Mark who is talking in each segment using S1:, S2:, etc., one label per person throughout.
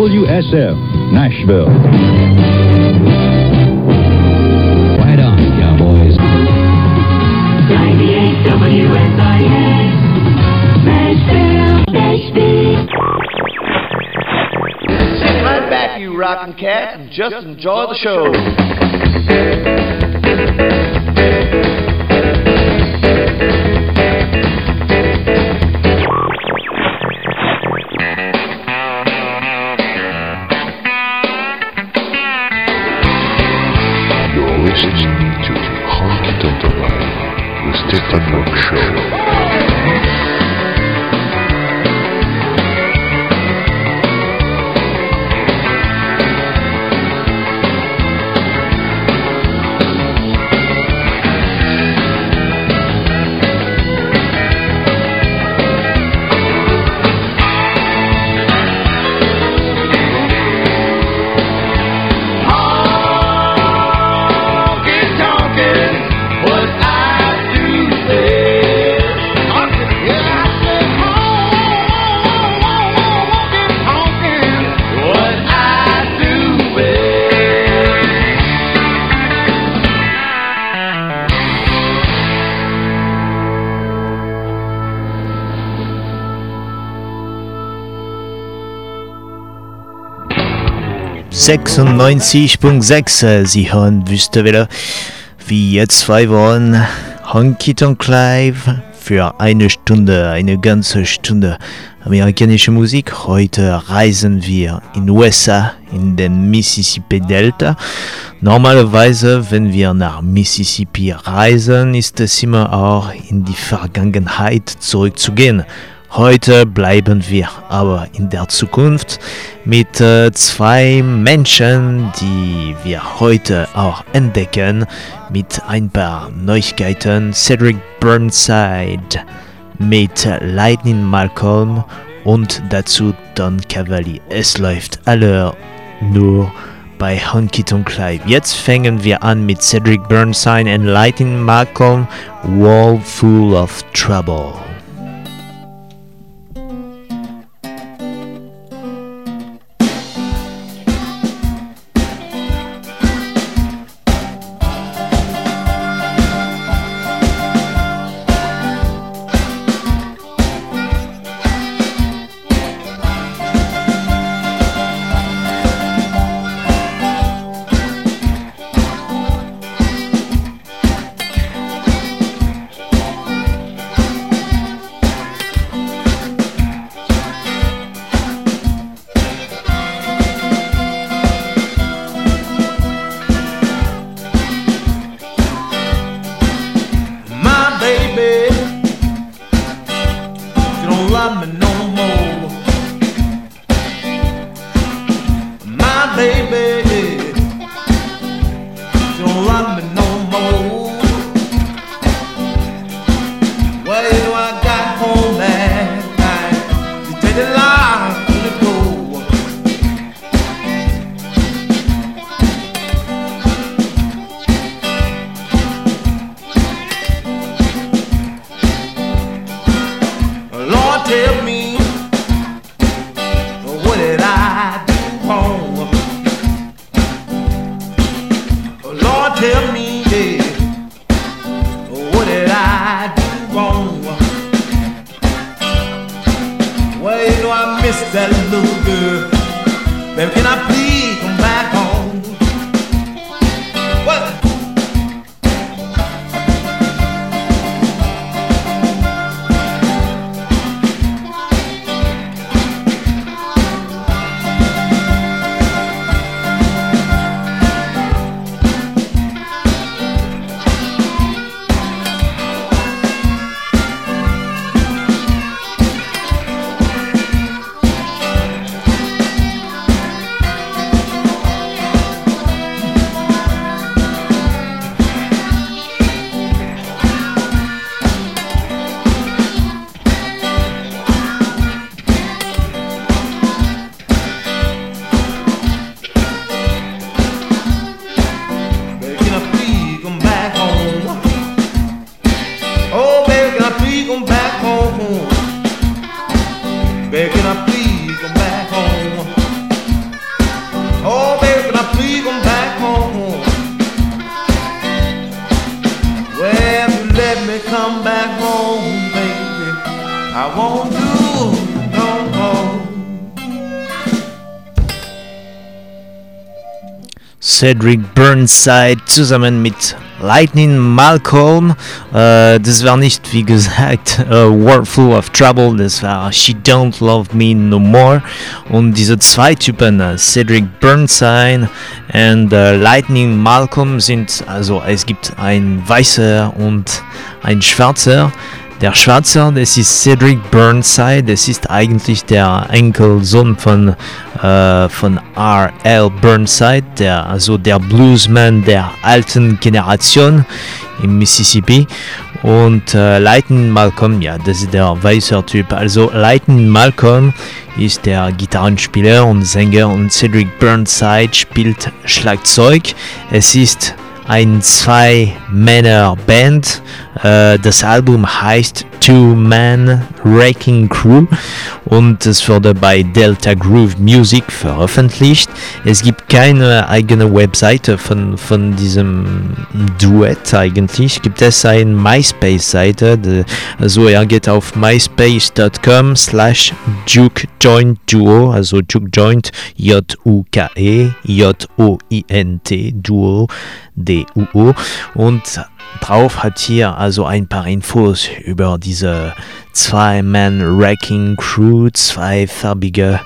S1: WSF, Nashville.
S2: Right on, cowboys.
S3: 98 WSIS. Nashville, Nashville.
S4: Sit right back, you rockin' cat, and just enjoy the show.
S5: ...96.6, Sie hören Wüstewelle, wie jetzt zwei Wochen, Honky Tonk Live für eine Stunde, eine ganze Stunde amerikanische Musik. Heute reisen wir in USA, in den Mississippi Delta. Normalerweise, wenn wir nach Mississippi reisen, ist es immer auch in die Vergangenheit zurückzugehen. Heute bleiben wir aber in der Zukunft mit äh, zwei Menschen, die wir heute auch entdecken, mit ein paar Neuigkeiten. Cedric Burnside mit Lightning Malcolm und dazu Don Cavalli. Es läuft alle nur bei Honky Tonk Live. Jetzt fangen wir an mit Cedric Burnside und Lightning Malcolm, Wall Full of Trouble. Cedric Burnside zusammen mit Lightning Malcolm. Äh, das war nicht, wie gesagt, äh, of Trouble, das war She Don't Love Me No More. Und diese zwei Typen, äh, Cedric Burnside und äh, Lightning Malcolm, sind, also es gibt ein weißer und ein schwarzer. Der Schwarze, das ist Cedric Burnside, das ist eigentlich der Enkelsohn von, äh, von R.L. Burnside, der, also der Bluesman der alten Generation im Mississippi. Und äh, Lightning Malcolm, ja, das ist der weiße Typ. Also Lightning Malcolm ist der Gitarrenspieler und Sänger und Cedric Burnside spielt Schlagzeug. Es ist ein Zwei-Männer-Band. Äh, das Album heißt Two Man Wrecking Crew und es wurde bei Delta Groove Music veröffentlicht. Es gibt keine eigene Webseite von, von diesem Duett eigentlich. Gibt es eine MySpace-Seite, also er geht auf myspace.com slash Juke Joint Duo, also Juke Joint J-U-K-E J-O-I-N-T Duo D-U-O und drauf hat hier also ein paar Infos über diese Zwei-Man-Wrecking Crew, zweifarbige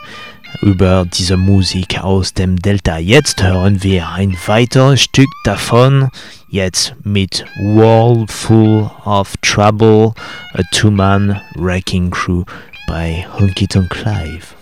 S5: über diese Musik aus dem Delta. Jetzt hören wir ein weiteres Stück davon, jetzt mit Wall Full of Trouble, a Two-Man Wrecking Crew bei Honky Tonk Live.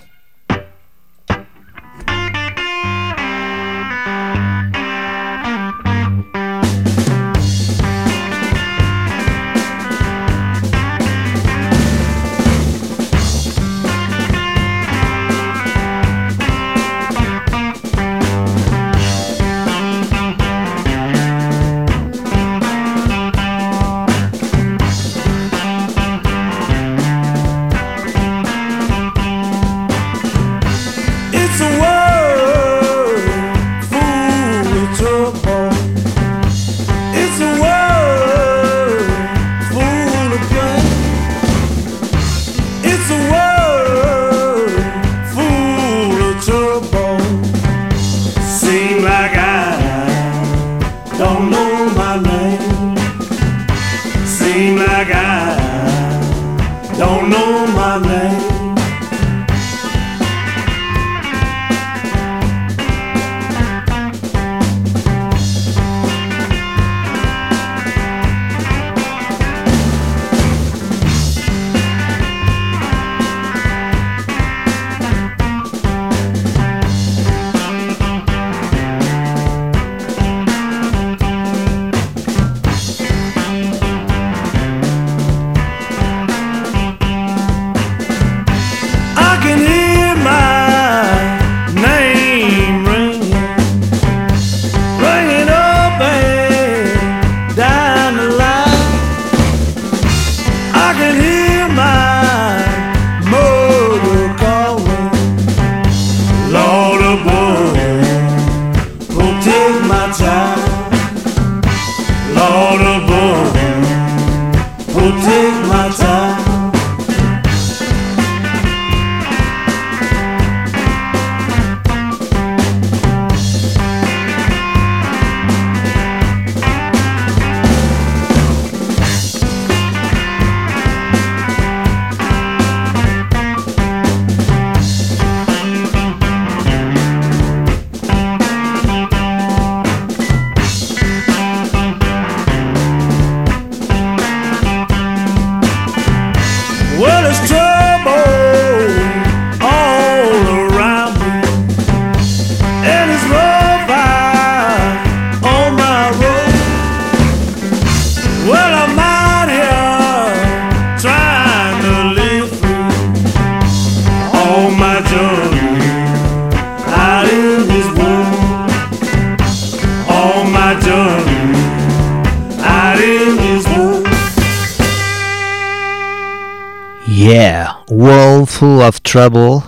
S6: Trouble.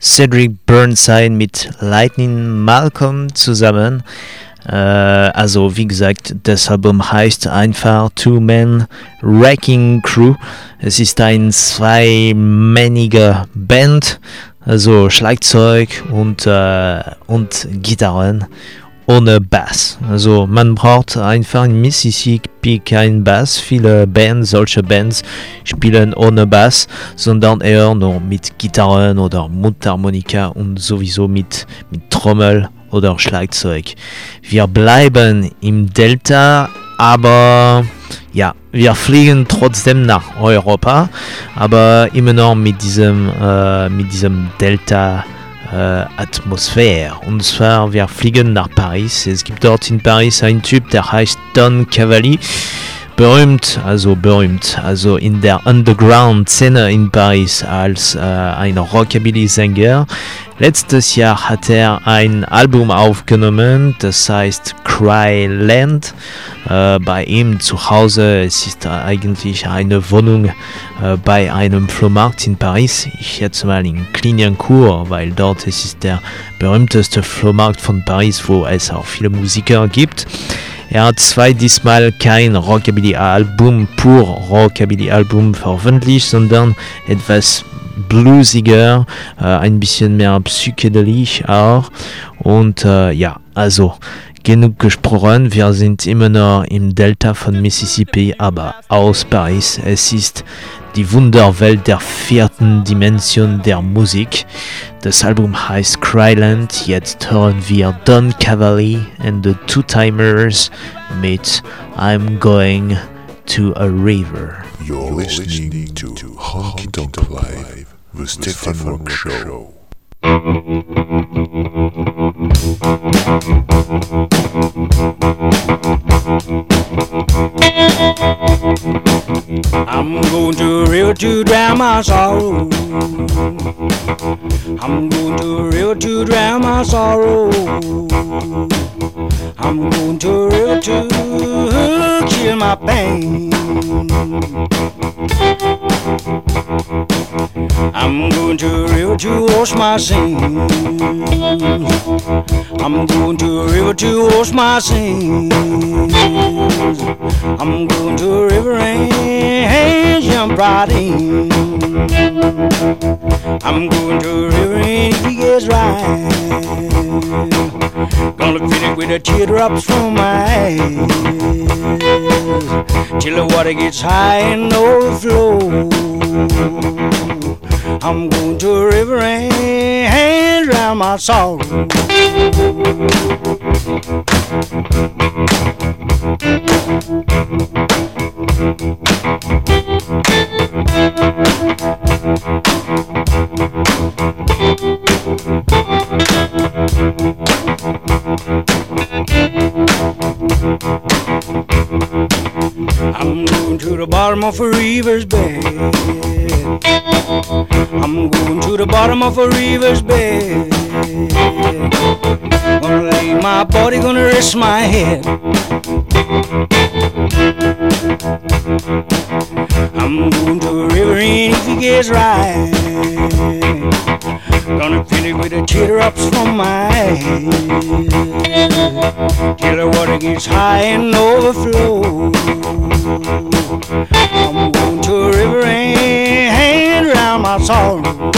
S5: Cedric Burnside mit Lightning Malcolm zusammen. Äh, also wie gesagt, das Album heißt einfach Two Men Wrecking Crew. Es ist ein zweimänniger Band, also Schlagzeug und, äh, und Gitarren. Ohne Bass. Also man braucht einfach in Mississippi kein Bass. Viele Bands, solche Bands spielen ohne Bass, sondern eher nur mit Gitarren oder Mundharmonika und sowieso mit, mit Trommel oder Schlagzeug. Wir bleiben im Delta, aber ja, wir fliegen trotzdem nach Europa, aber immer noch mit diesem, äh, mit diesem Delta. Äh, Atmosphäre. Und zwar, wir fliegen nach Paris. Es gibt dort in Paris einen Typ, der heißt Don Cavalli. Berühmt, also berühmt, also in der Underground-Szene in Paris als äh, ein Rockabilly-Sänger. Letztes Jahr hat er ein Album aufgenommen, das heißt Cryland. Äh, bei ihm zu Hause, es ist eigentlich eine Wohnung äh, bei einem Flohmarkt in Paris. Ich jetzt mal in Clignancourt, weil dort es ist der berühmteste Flohmarkt von Paris, wo es auch viele Musiker gibt. Er hat zwei diesmal kein Rockabilly-Album, pur Rockabilly-Album veröffentlicht, sondern etwas bluesiger, äh, ein bisschen mehr psychedelisch auch. Und äh, ja, also genug gesprochen, wir sind immer noch im Delta von Mississippi, aber aus Paris. Es ist die Wunderwelt der vierten Dimension der Musik. Das Album heißt Cryland. Jetzt hören wir Don Cavalli and the Two Timers mit I'm Going to a River.
S7: You're listening to Honky Tonk Live, the Stefan Rock Show.
S8: I'm going to river to drown my sorrow. I'm going to river to drown my sorrow. I'm going to river to kill my pain. I'm going to river to wash my sins. I'm going to river to wash my sins. I'm going to river and jump right in. I'm going to river and he gets right, gonna fill it with the teardrops from my eyes till the water gets high and overflow. I'm going to a river and drown my sorrow. Bottom of a river's bed. I'm going to the bottom of a river's bed. Gonna lay my body, gonna rest my head. I'm going to a river and if it gets right, gonna it with the teardrops from my eyes till the water gets high and overflow. I'm going to a river and drown my sorrow.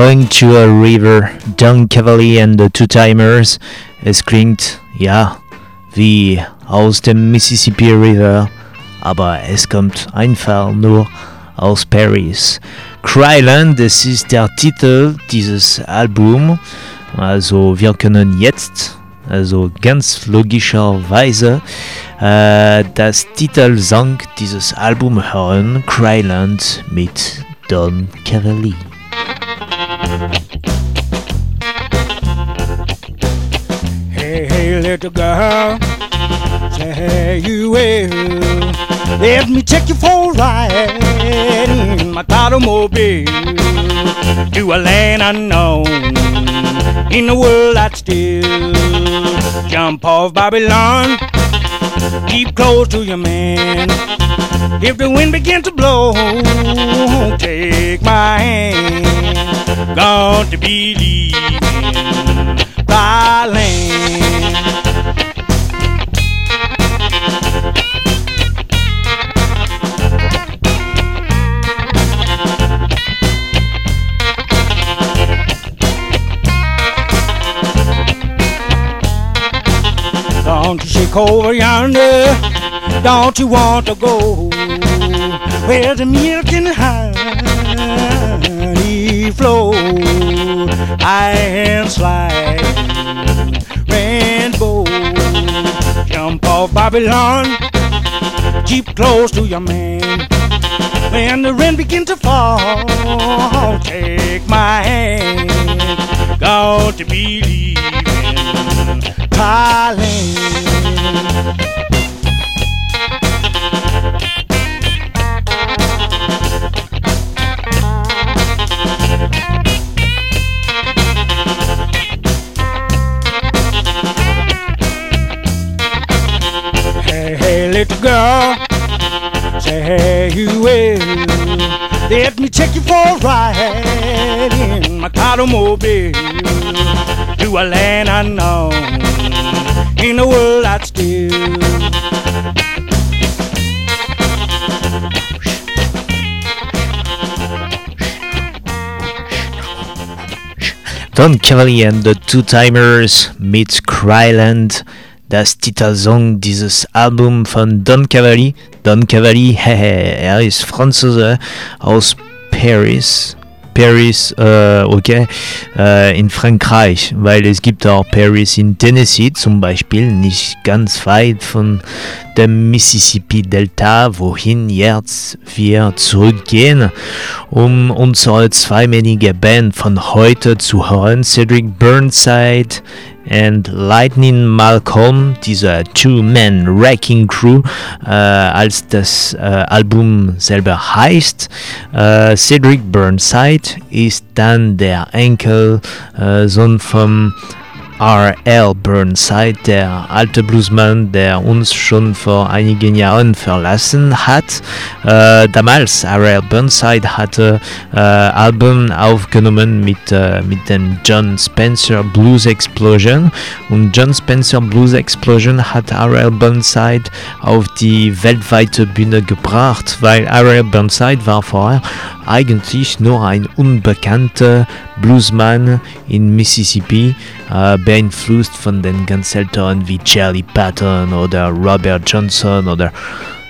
S5: Going to a river, Don Cavalli and the Two Timers. Es klingt, ja, wie aus dem Mississippi River, aber es kommt einfach nur aus Paris. Cryland, das ist der Titel dieses Albums. Also wir können jetzt, also ganz logischerweise, äh, das Titelsong dieses Albums hören, Cryland mit Don Cavalli.
S8: Hey, hey, little girl, say you will. Let me take you for a ride in my automobile to a land unknown in a world that's still. Jump off Babylon, keep close to your man. If the wind begins to blow, take my hand. Gonna be leaving by land. Don't you shake over yonder? Don't you want to go? Where the milk and honey flow? I slide, rainbow, jump off Babylon, keep close to your man. When the rain begins to fall, take my hand. Got to believe in Thailand. Girl, say hey, you will. Let me take you for a ride in my automobile to a land unknown in world that's still.
S5: Don Cavalli and the Two Timers mit Cryland. Das Titelsong dieses Album von Don Cavalli. Don Cavalli, hehe, er ist Franzose aus Paris. Paris, äh, okay, äh, in Frankreich, weil es gibt auch Paris in Tennessee zum Beispiel, nicht ganz weit von dem Mississippi-Delta, wohin jetzt wir zurückgehen, um unsere zweimänige Band von heute zu hören, Cedric Burnside and Lightning Malcolm, dieser Two-Man Wrecking Crew, äh, als das äh, Album selber heißt. Äh, Cedric Burnside ist dann der Enkel, äh, Sohn vom R.L. Burnside, der alte Bluesman, der uns schon vor einigen Jahren verlassen hat. Äh, damals R.L. Burnside hatte äh, Alben aufgenommen mit, äh, mit dem John Spencer Blues Explosion und John Spencer Blues Explosion hat R.L. Burnside auf die weltweite Bühne gebracht, weil R.L. Burnside war vorher eigentlich nur ein unbekannter Bluesman in Mississippi, äh, beeinflusst von den ganz älteren wie Charlie Patton oder Robert Johnson oder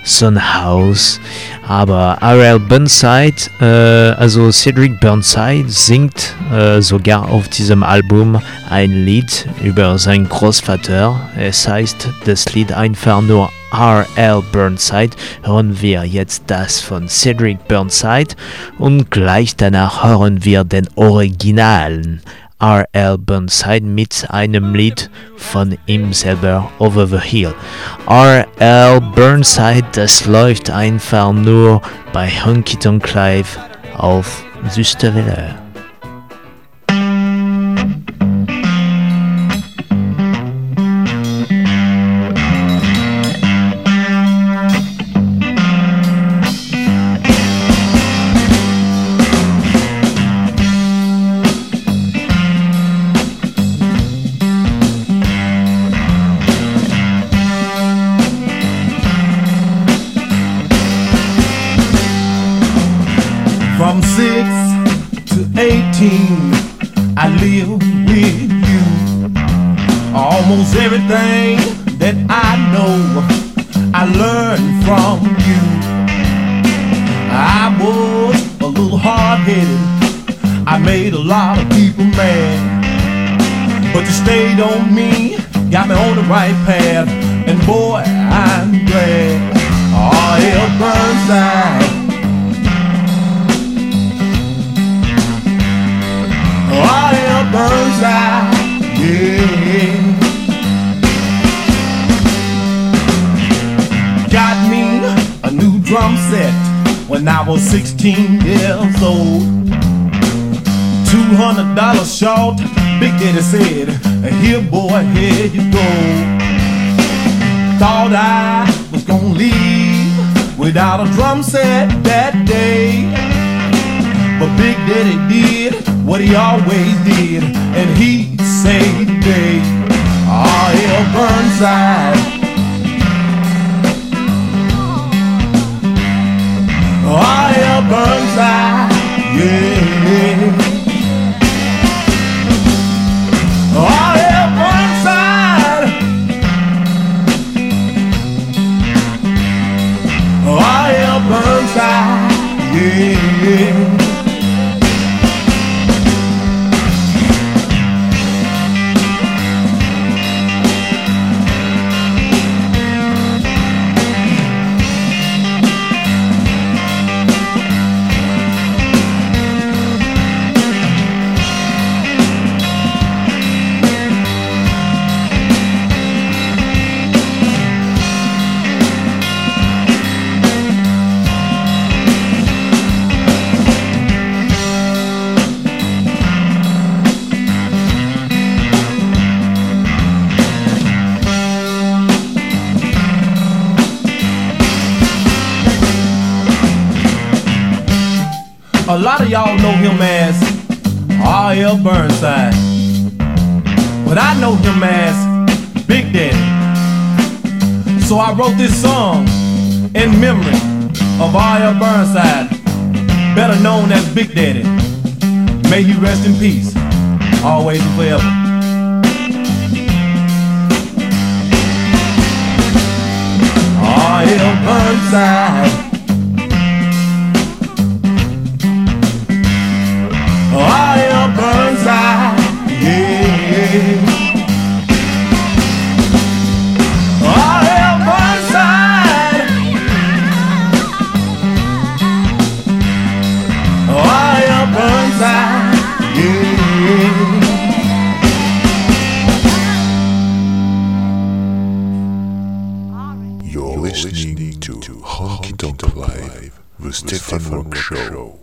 S5: Son House. Aber R.L. Burnside, äh, also Cedric Burnside, singt äh, sogar auf diesem Album ein Lied über seinen Großvater. Es heißt das Lied einfach nur R.L. Burnside. Hören wir jetzt das von Cedric Burnside und gleich danach hören wir den originalen R.L. Burnside mit einem Lied von ihm selber Over the Hill. R.L. Burnside, das läuft einfach nur bei Honky Tonk Live auf Süsterwelle.
S6: Set that day. But Big Daddy did what he always did, and he saved the day. Ah, All hell Big Daddy. May he rest in peace, always and forever. Ah, I am
S9: You're listening to Honky Tonk Live, the Stefan Rock Show.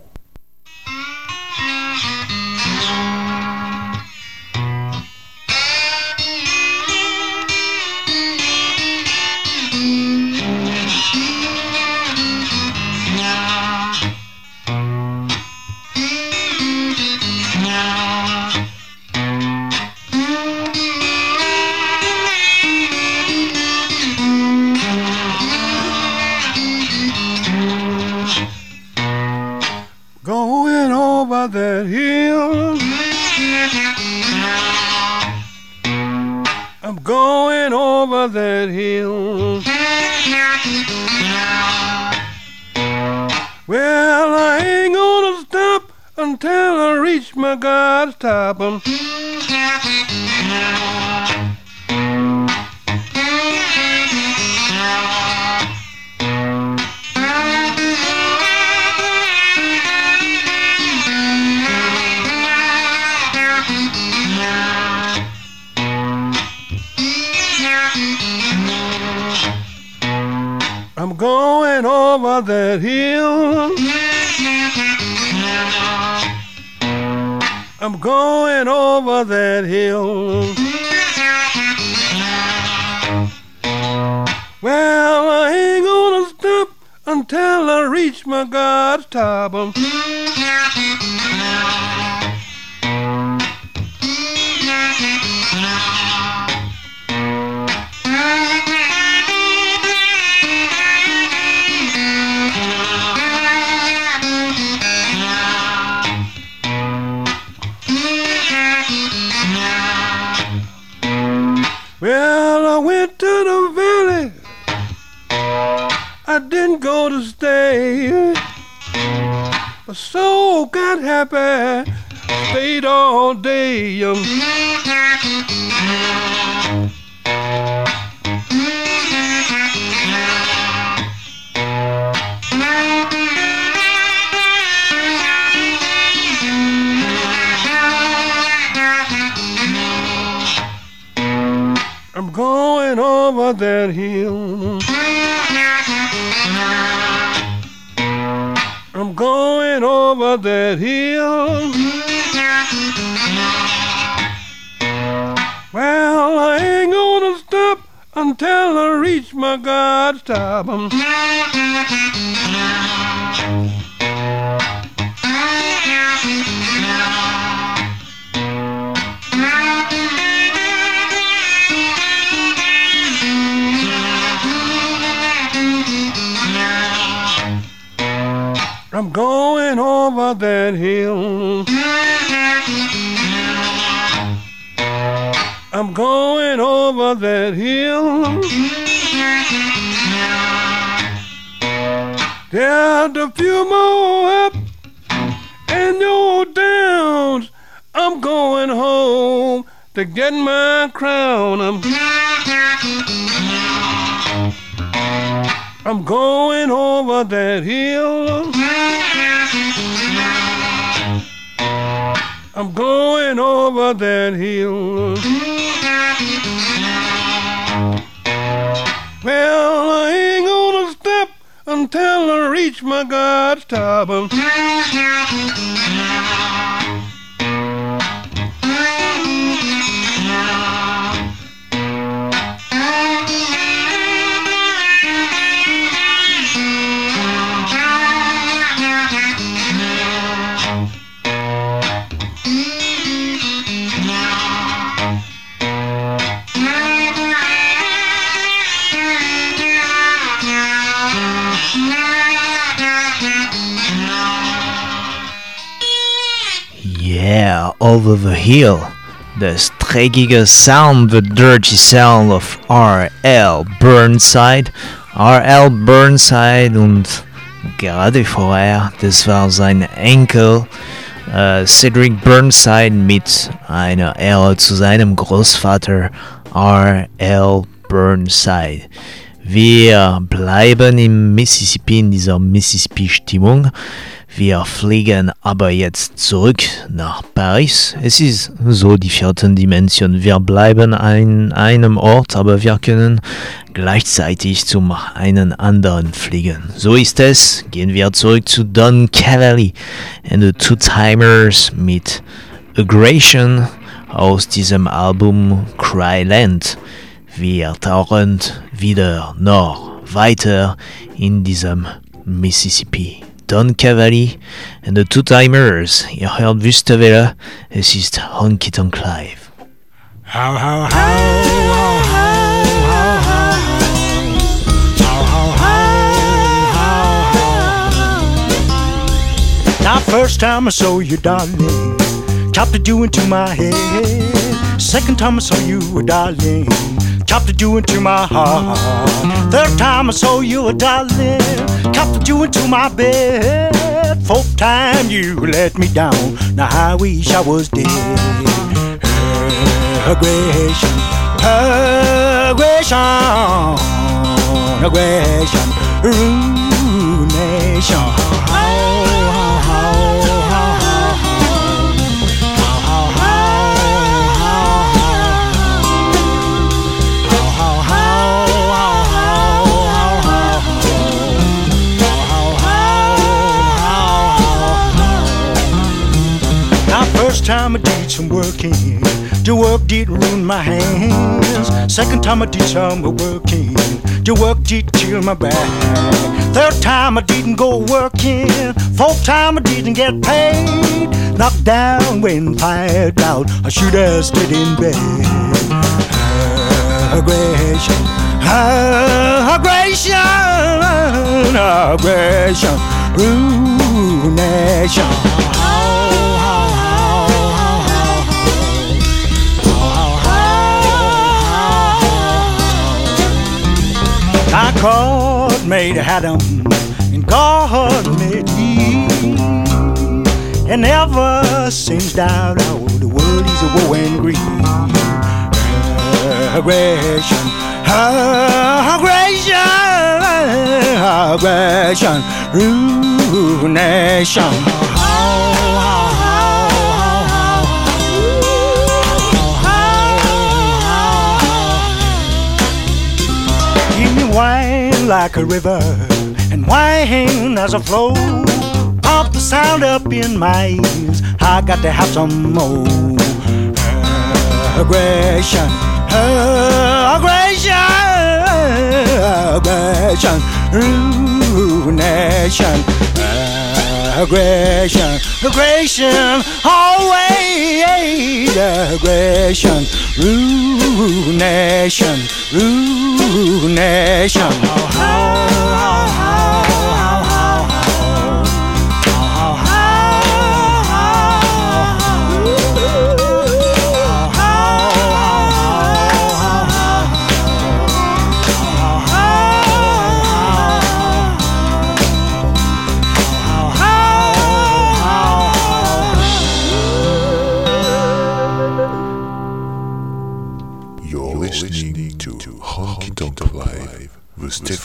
S10: so got happy, paid all day. Um. I'm going over that hill. my God, stop them. I'm going over that hill. I'm going over that hill.
S9: There's a few more up and no downs. I'm going home to get my crown. I'm, I'm going over that hill. I'm going over that hill. Until I reach my God's top.
S5: Over the hill. Das dreckige Sound, the dirty sound of R.L. Burnside. R.L. Burnside und gerade vorher, das war sein Enkel äh, Cedric Burnside mit einer Ehre zu seinem Großvater R.L. Burnside. Wir bleiben im Mississippi in dieser Mississippi-Stimmung. Wir fliegen aber jetzt zurück nach Paris. Es ist so die vierte Dimension. Wir bleiben an einem Ort, aber wir können gleichzeitig zum einen anderen fliegen. So ist es. Gehen wir zurück zu Don Cavalli and the Two Timers mit Aggression aus diesem Album Cryland. Wir tauchen wieder noch weiter in diesem Mississippi. Don Cavalli and the Two-Timers. Ihr hört Wüstewelle, es ist Honky Tonk Live.
S8: How, how, how, how, how. Now, first time I saw you, darling, chopped you into my head. Second time I saw you, darling, chopped a Jew into my heart. Third time I saw you, darling, a Jew into my bed. Fourth time you let me down. Now I wish I was dead aggression, aggression, aggression, ruination. Time I did some working, the work did ruin my hands. Second time I did some working, the work did kill my back. Third time I didn't go working, fourth time I didn't get paid. Knocked down when fired out, I should have stayed in bed. Aggression, aggression, aggression, ruination. Oh, I God made Adam and God made Eve. And ever since down out the world is a woe and grief. Aggression, aggression, aggression, ruination. Give oh, me oh, oh. Wine like a river and wine as a flow. Pump the sound up in my ears. I got to have some more aggression, aggression, aggression, ruination. Aggression, aggression, always aggression, ruination, ruination.
S7: Nation. How, how, how,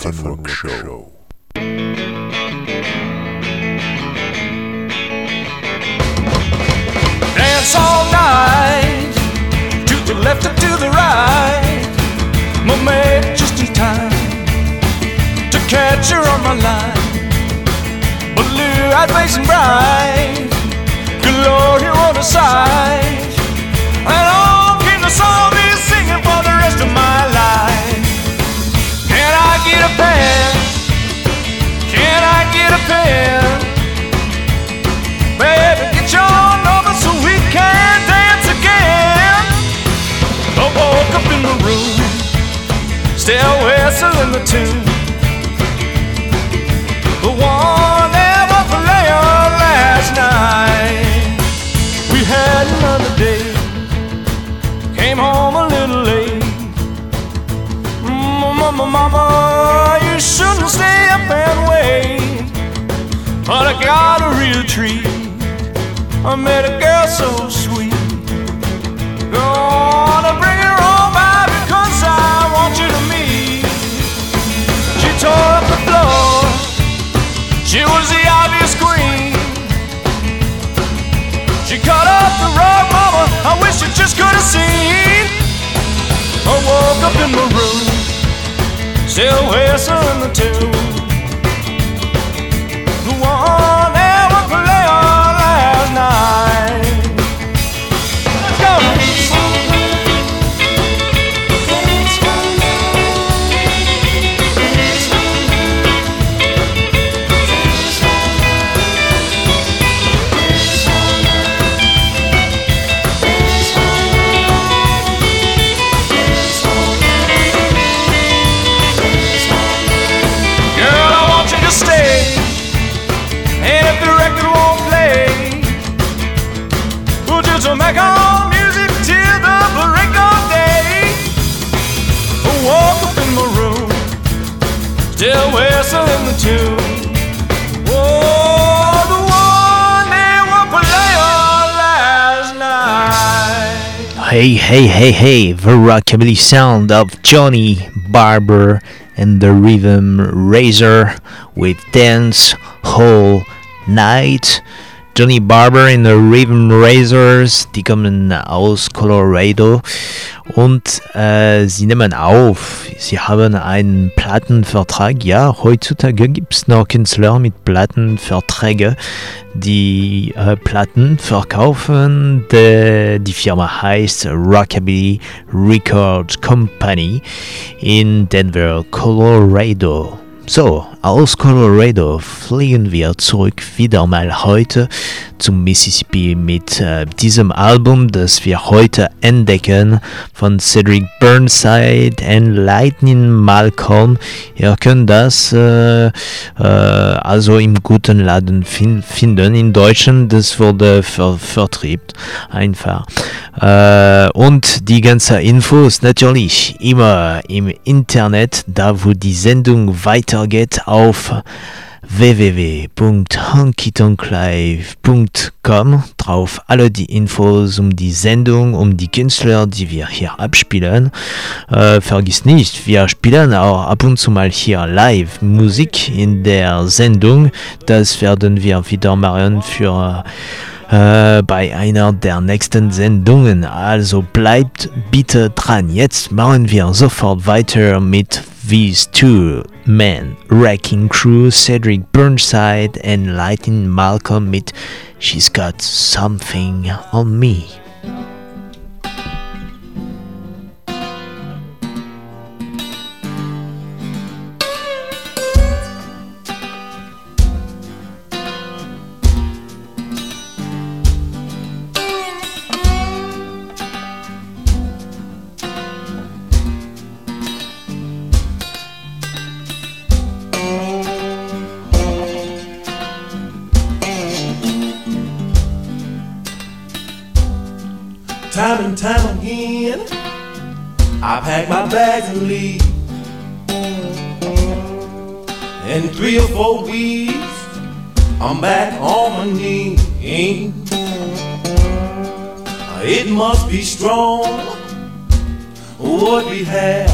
S7: The Stefan Rock Show.
S11: Dance all night, to the left or to the right. My mate just in time to catch her on my line. Blue-eyed, facing bright, good on the side. Whistling the one that was playing last night. We had another day, came home a little late. Mm, mama, mama, you shouldn't stay up and wait. But I got a real treat. I met a girl so sweet. Gonna bring tore up the floor. She was the obvious queen. She cut up the rug, mama. I wish you just could have seen. I woke up in my room, still whistling the tune. The one
S5: Hey, hey, hey, hey, the rockabilly sound of Johnny Barber and the Rhythm Razor with Dance Whole Night. Johnny Barber and the Rhythm Razors, die kommen aus Colorado und äh, sie nehmen auf. Sie haben einen Plattenvertrag. Ja, heutzutage gibt es noch Künstler mit Plattenverträgen, die äh, Platten verkaufen. De, die Firma heißt Rockabilly Record Company in Denver, Colorado. So, aus Colorado fliegen wir zurück wieder mal heute zum Mississippi mit äh, diesem Album, das wir heute entdecken von Cedric Burnside und Lightning Malcolm. Ihr könnt das äh, äh, also im guten Laden fin finden in Deutschland. Das wurde ver vertriebt einfach. Äh, und die ganze Infos natürlich immer im Internet, da wo die Sendung weitergeht auf www.honkytonklive.com drauf alle die Infos um die Sendung, um die Künstler, die wir hier abspielen. Äh, vergiss nicht, wir spielen auch ab und zu mal hier live Musik in der Sendung. Das werden wir wieder machen für äh, Uh, bei einer der nächsten Sendungen. Also bleibt bitte dran. Jetzt machen wir sofort weiter mit these two men, Wrecking Crew, Cedric Burnside and Lightning Malcolm mit She's Got Something on Me.
S6: Time and time again, I pack my bags and leave. In three or four weeks, I'm back on my knees. It must be strong what we have.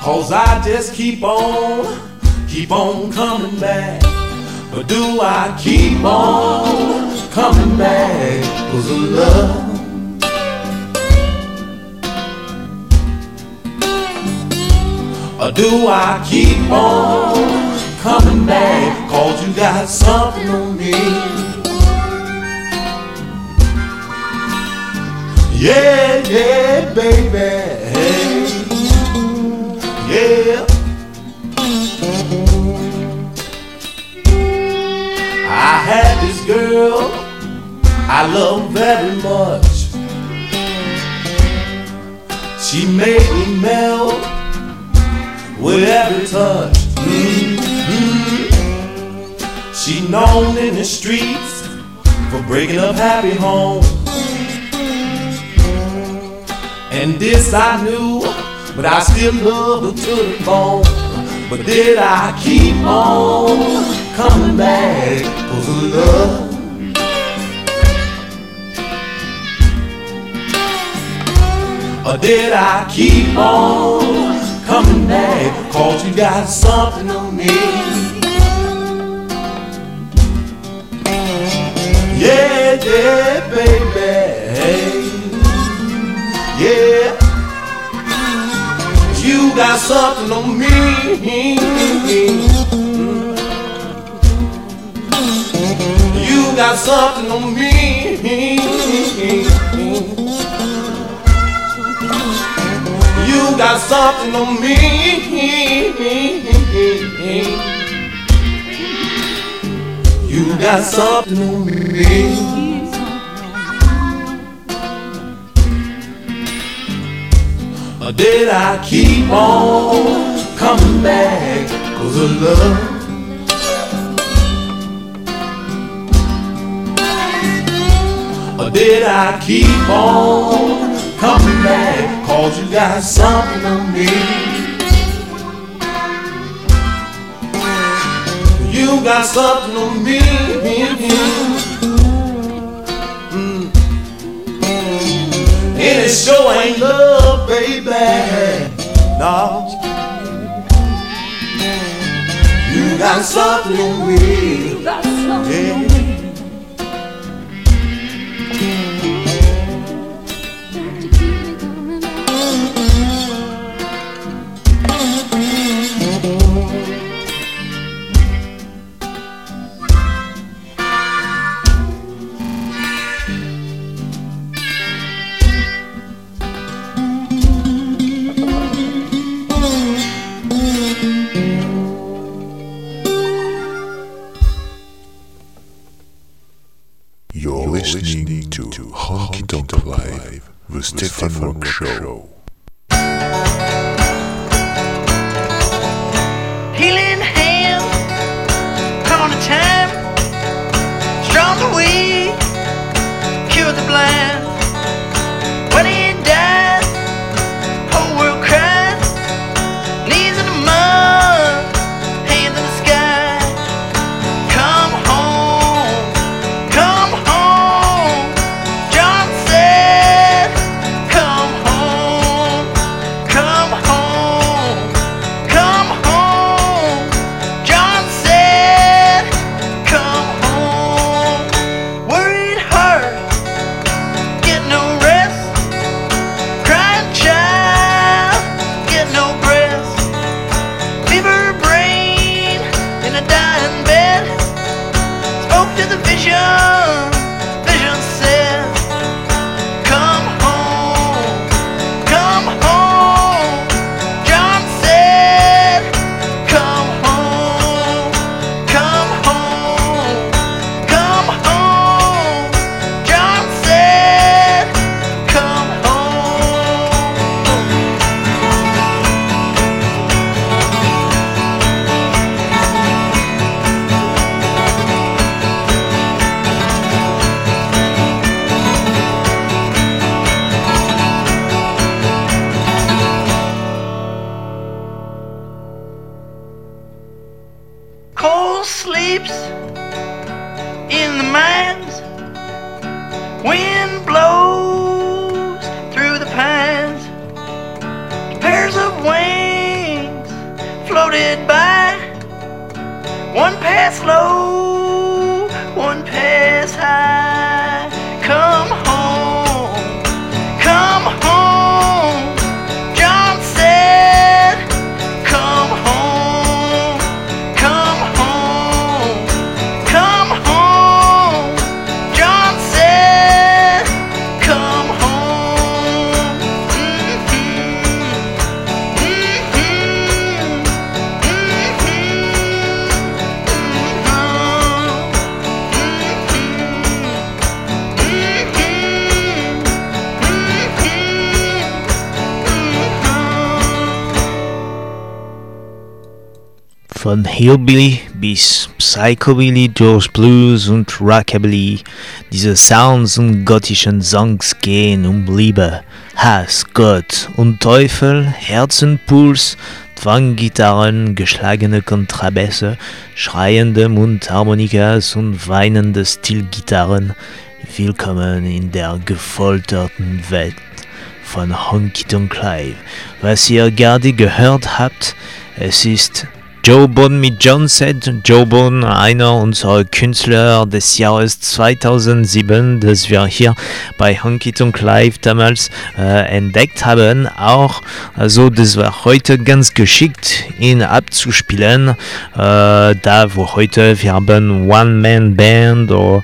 S6: Cause I just keep on, keep on coming back. But do I keep on coming back? Cause of love. Or do I keep on coming back? Cause you got something on me. Yeah, yeah, baby. Yeah. I had this girl I love very much. She made me melt with every touch. Mm-hmm. She known in the streets for breaking up happy homes. And this I knew, but I still loved her to the bone. But did I keep on coming back cause love? Or did I keep on coming back cause you got something on me? Yeah, yeah, baby. Yeah. You got something on me. You got something on me. Got something on me. You got something on me. Or did I keep on coming back cause of love? Or did I keep on coming back cause you got something on me? You got something on me. Mm. And it sure ain't love, baby. No. You got something on me. Yeah.
S7: You're
S5: Hillbilly bis Psychobilly durch Blues und Rockabilly, diese Sounds und gottischen Songs gehen um Liebe, Hass, Gott und Teufel, Herzenpuls, Zwanggitarren, geschlagene Kontrabässe, schreiende Mundharmonikas und weinende Stilgitarren. Willkommen in der gefolterten Welt von Honky Tonk Live. Was ihr gerade gehört habt, es ist Joe Bone mit John Set. Joe Bone, einer unserer Künstler des Jahres 2007, das wir hier bei Honky Tonk Live damals äh, entdeckt haben. Auch, also das war heute ganz geschickt, ihn abzuspielen, äh, da wo heute wir haben One-Man-Band oder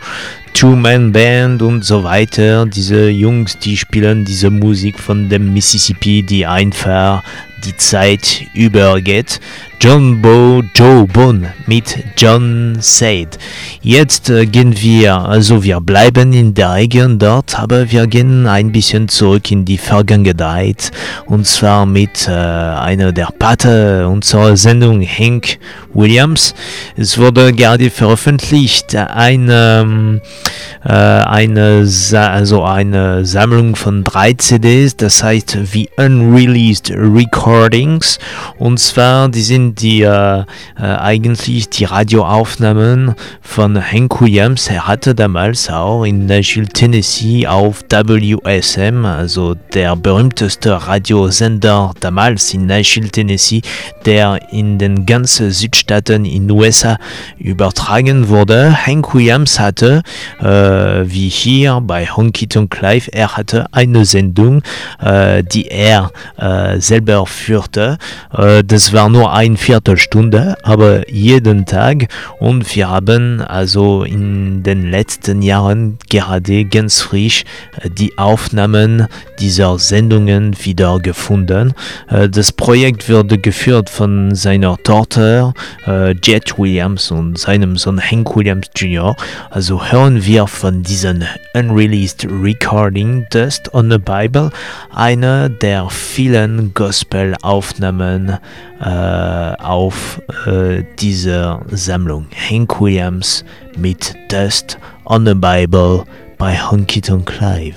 S5: Two-Man-Band und so weiter. Diese Jungs, die spielen diese Musik von dem Mississippi, die einfach die Zeit übergeht. John Bo, Joe Bone mit John Said. Jetzt äh, gehen wir, also wir bleiben in der Region dort, aber wir gehen ein bisschen zurück in die Vergangenheit und zwar mit äh, einer der Pate unserer Sendung, Hank Williams. Es wurde gerade veröffentlicht eine, äh, eine, Sa also eine Sammlung von drei CDs, das heißt The Unreleased Recordings und zwar die sind die äh, äh, eigentlich die Radioaufnahmen von Hank Williams. Er hatte damals auch in Nashville, Tennessee auf WSM, also der berühmteste Radiosender damals in Nashville, Tennessee, der in den ganzen Südstaaten in USA übertragen wurde. Hank Williams hatte, äh, wie hier bei Honky Tonk Live, er hatte eine Sendung, äh, die er äh, selber führte. Äh, das war nur ein Viertelstunde, aber jeden Tag und wir haben also in den letzten Jahren gerade ganz frisch äh, die Aufnahmen dieser Sendungen wieder gefunden. Äh, das Projekt wurde geführt von seiner Tochter äh, Jet Williams und seinem Sohn Hank Williams Jr. Also hören wir von diesen Unreleased Recording Dust on the Bible, eine der vielen Gospel-Aufnahmen äh, auf äh, dieser Sammlung. Hank Williams mit Dust on the Bible bei Honky Tonk Live.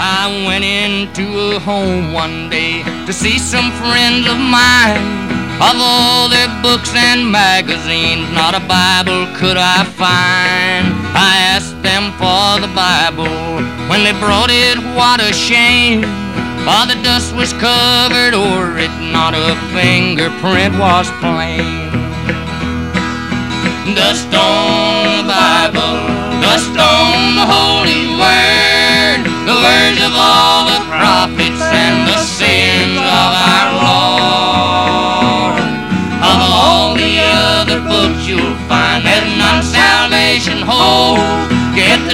S12: I went into a home one day to see some friends of mine. Of all their books and magazines, not a Bible could I find. I asked them for the Bible. When they brought it, what a shame. For the dust was covered o'er it, not a fingerprint was plain. Dust on the Bible, dust on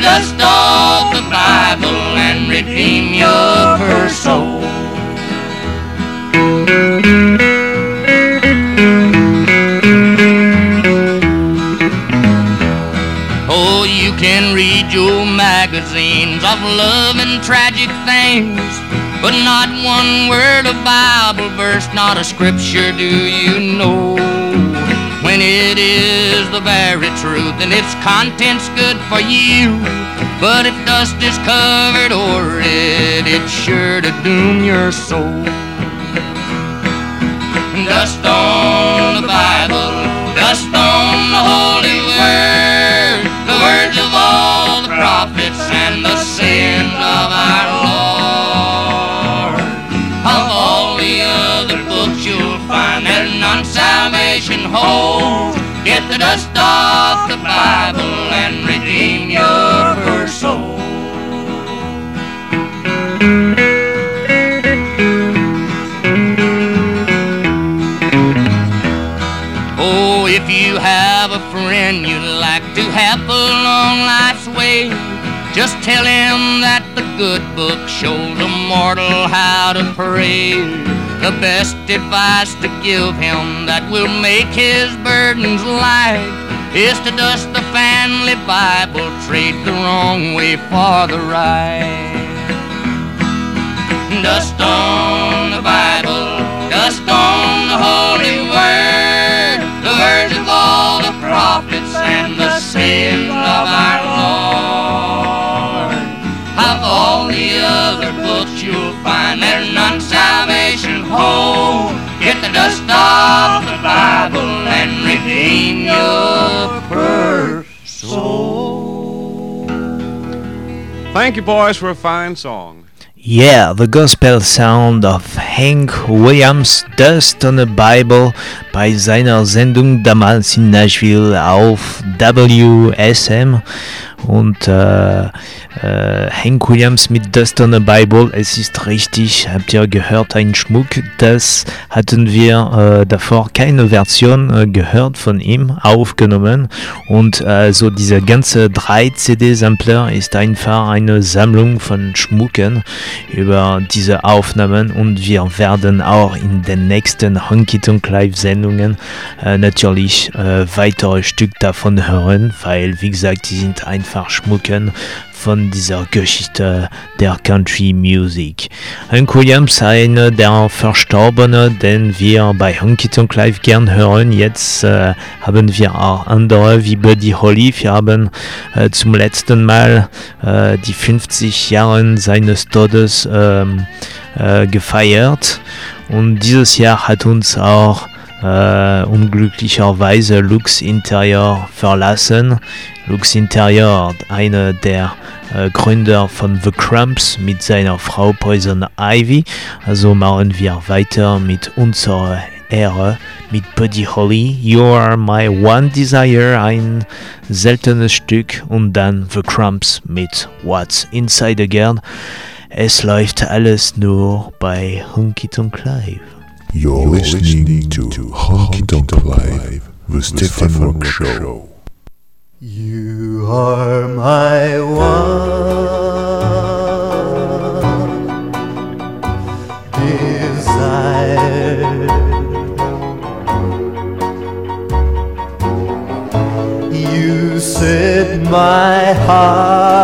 S12: dust off the Bible and redeem your first soul. Oh, you can read your magazines of love and tragic things, but not one word of Bible verse, not a scripture do you know. When it is the very truth and its content's good for you, but if dust is covered o'er it, it's sure to doom your soul. Dust on the Bible, dust on the Holy Word, the words of all the prophets salvation hold. Get the dust off the Bible and redeem your soul. Oh, if you have a friend you'd like to have along life's way, just tell him that the good book shows a mortal how to pray. The best advice to give him that will make his burdens light is to dust the family Bible, trade the wrong way for the right. Dust on the Bible, dust on the Holy Word, the words of all the prophets and the sayings of our Lord. Of all the other books you'll find salvation hold. Get the dust off the Bible and redeem your poor soul.
S9: Thank you, boys, for a fine song.
S5: Yeah, the gospel sound of Hank Williams Dust on the Bible bei seiner Sendung damals in Nashville auf WSM und äh, äh, Hank Williams mit Dust on the Bible, es ist richtig, habt ihr gehört, ein Schmuck, das hatten wir äh, davor keine Version äh, gehört von ihm aufgenommen. Und äh, so dieser ganze 3 CD-Sampler ist einfach eine Sammlung von Schmucken über diese Aufnahmen. Und wir werden auch in den nächsten Honky Tonk Live Sendungen äh, natürlich weitere Stück davon hören, weil wie gesagt, die sind einfach Schmucken von dieser Geschichte der Country Music. Hank Williams, einer der Verstorbenen, den wir bei Honky Tonk Live gern hören. Jetzt äh, haben wir auch andere wie Buddy Holly. Wir haben äh, zum letzten Mal äh, die 50 Jahre seines Todes ähm, äh, gefeiert und dieses Jahr hat uns auch äh, unglücklicherweise Lux Interior verlassen. Lux Interior, einer der äh, Gründer von The Cramps mit seiner Frau Poison Ivy. Also machen wir weiter mit unserer Ehre mit Buddy Holly. You Are My One Desire, ein seltenes Stück. Und dann The Cramps mit What's Inside a Girl. Es läuft alles nur bei Honky Tonk Live.
S7: You're listening to Honky Tonk Live, the Stefan Rock Show.
S13: You are my one desire. You set my heart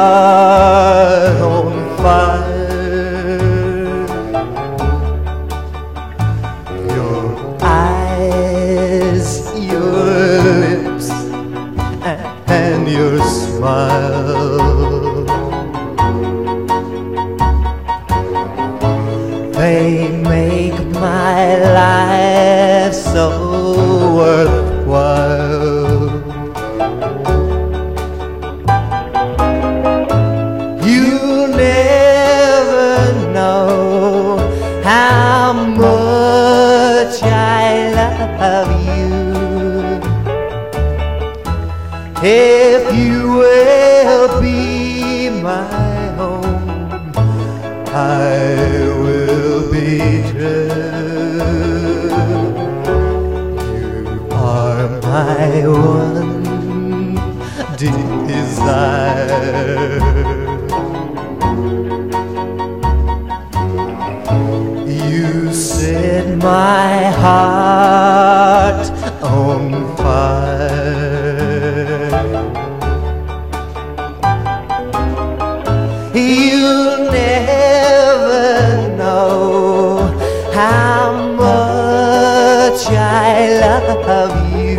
S13: I love you.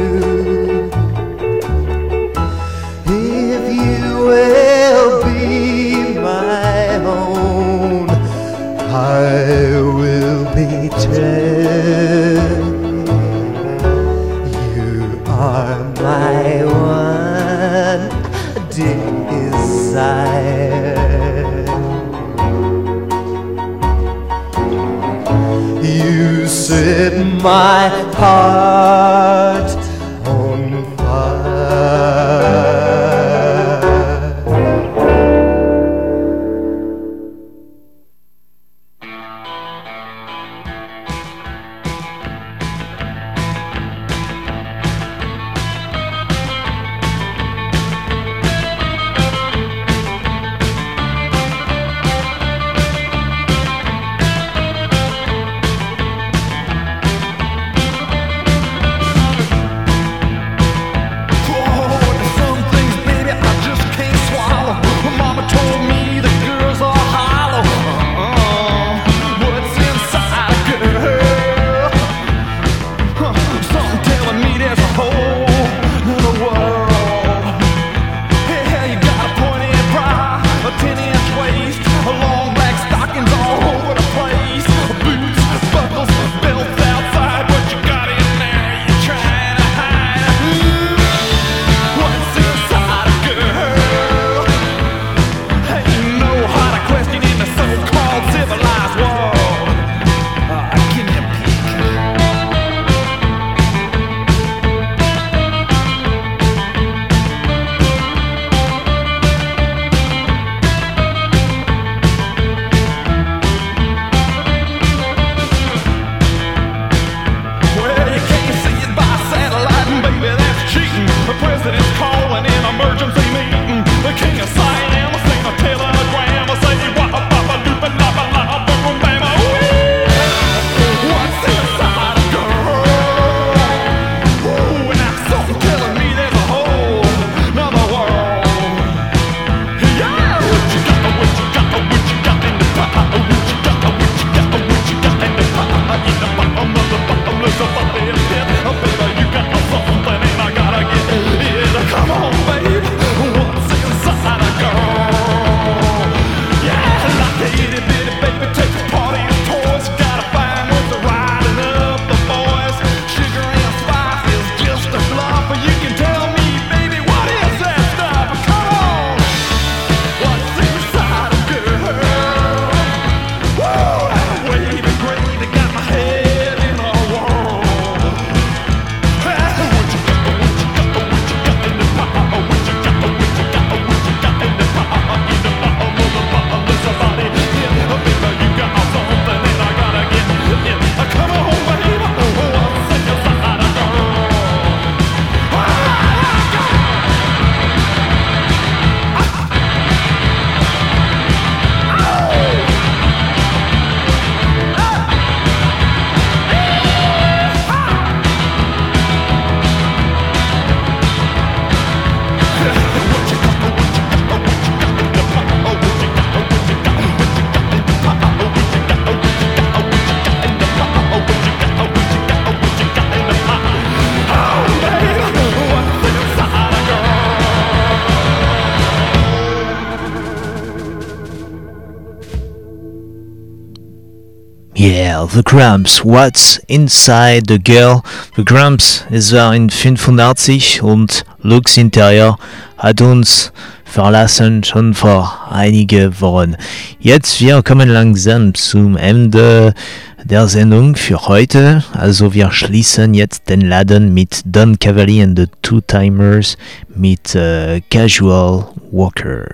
S5: Yeah, The Cramps, What's Inside the Girl? The Cramps, es war in 85 und Lux Interior hat uns verlassen schon vor einige Wochen. Jetzt wir kommen langsam zum Ende der Sendung für heute. Also wir schließen jetzt den Laden mit Don Cavalli and the Two Timers mit äh, Casual Walker.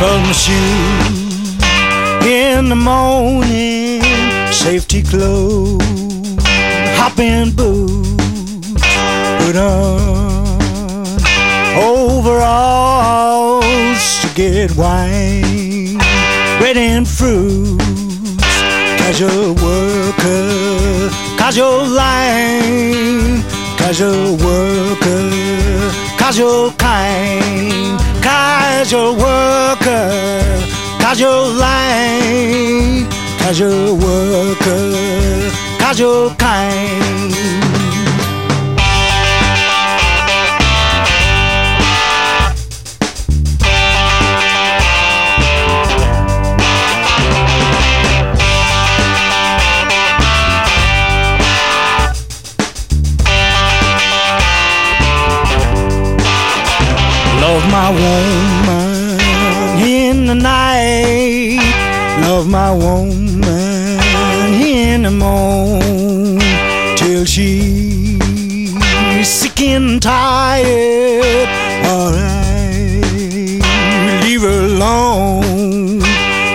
S8: My shoes in the morning, safety clothes, hop in boots, put on overalls to get wine, bread and fruits, casual worker, casual line, casual worker, casual kind, casual worker, casual line, casual worker, casual kind. Love my woman in the night. Love my woman in the morning. Till she's sick and tired. Alright, leave her alone.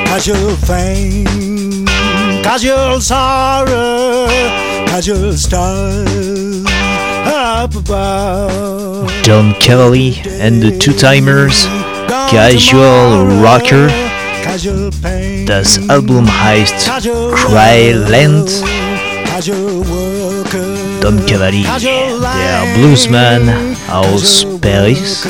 S8: Casual fame, casual sorrow, casual stars up above.
S5: Don Cavalli and the Two Timers, Casual Rocker. Das Album heißt Cry Land.
S8: Casual worker.
S5: Don Cavalli, der Bluesman aus Paris.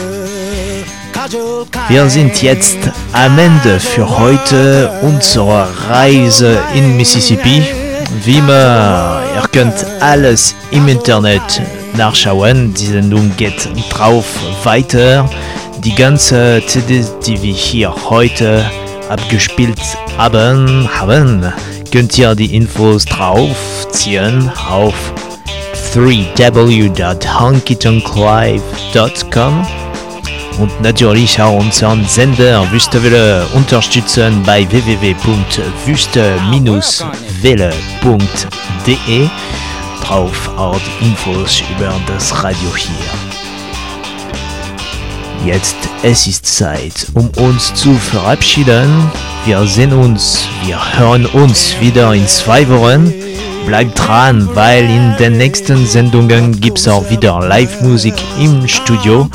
S5: Wir sind jetzt am Ende für heute unserer Reise in Mississippi. Wie immer, ihr könnt alles im Internet nachschauen. Die Sendung geht drauf weiter. Die ganze CD, die wir hier heute abgespielt haben, haben könnt ihr die Infos draufziehen auf www.honkytonklive.com und natürlich auch unseren Sender Wüstewelle unterstützen bei www.wüste-welle.de drauf auch die Infos über das Radio hier. Jetzt es ist Zeit, um uns zu verabschieden. Wir sehen uns, wir hören uns wieder in zwei Wochen. Bleibt dran, weil in den nächsten Sendungen gibt's auch wieder Live-Musik im Studio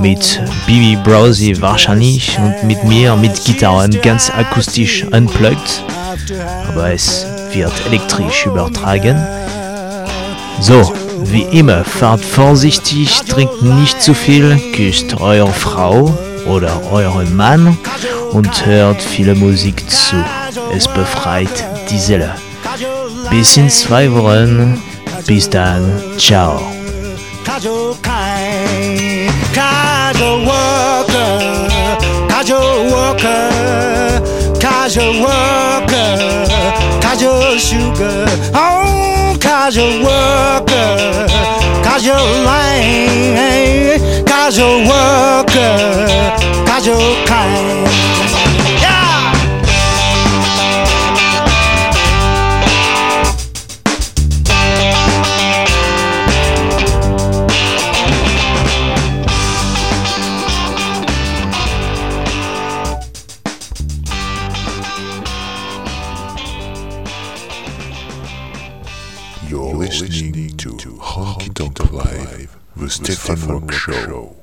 S5: mit Bibi Browsy wahrscheinlich und mit mir mit Gitarren ganz akustisch unplugged. Aber es wird elektrisch übertragen. So, wie immer, fahrt vorsichtig, trinkt nicht zu viel, küsst eure Frau oder euren Mann und hört viele Musik zu. Es befreit die Seele. Bis in zwei Wochen. Bis dann. Ciao.
S8: casual kind, you're casual worker, casual worker, casual sugar, oh, casual worker, worker, casual kind.
S7: You're listening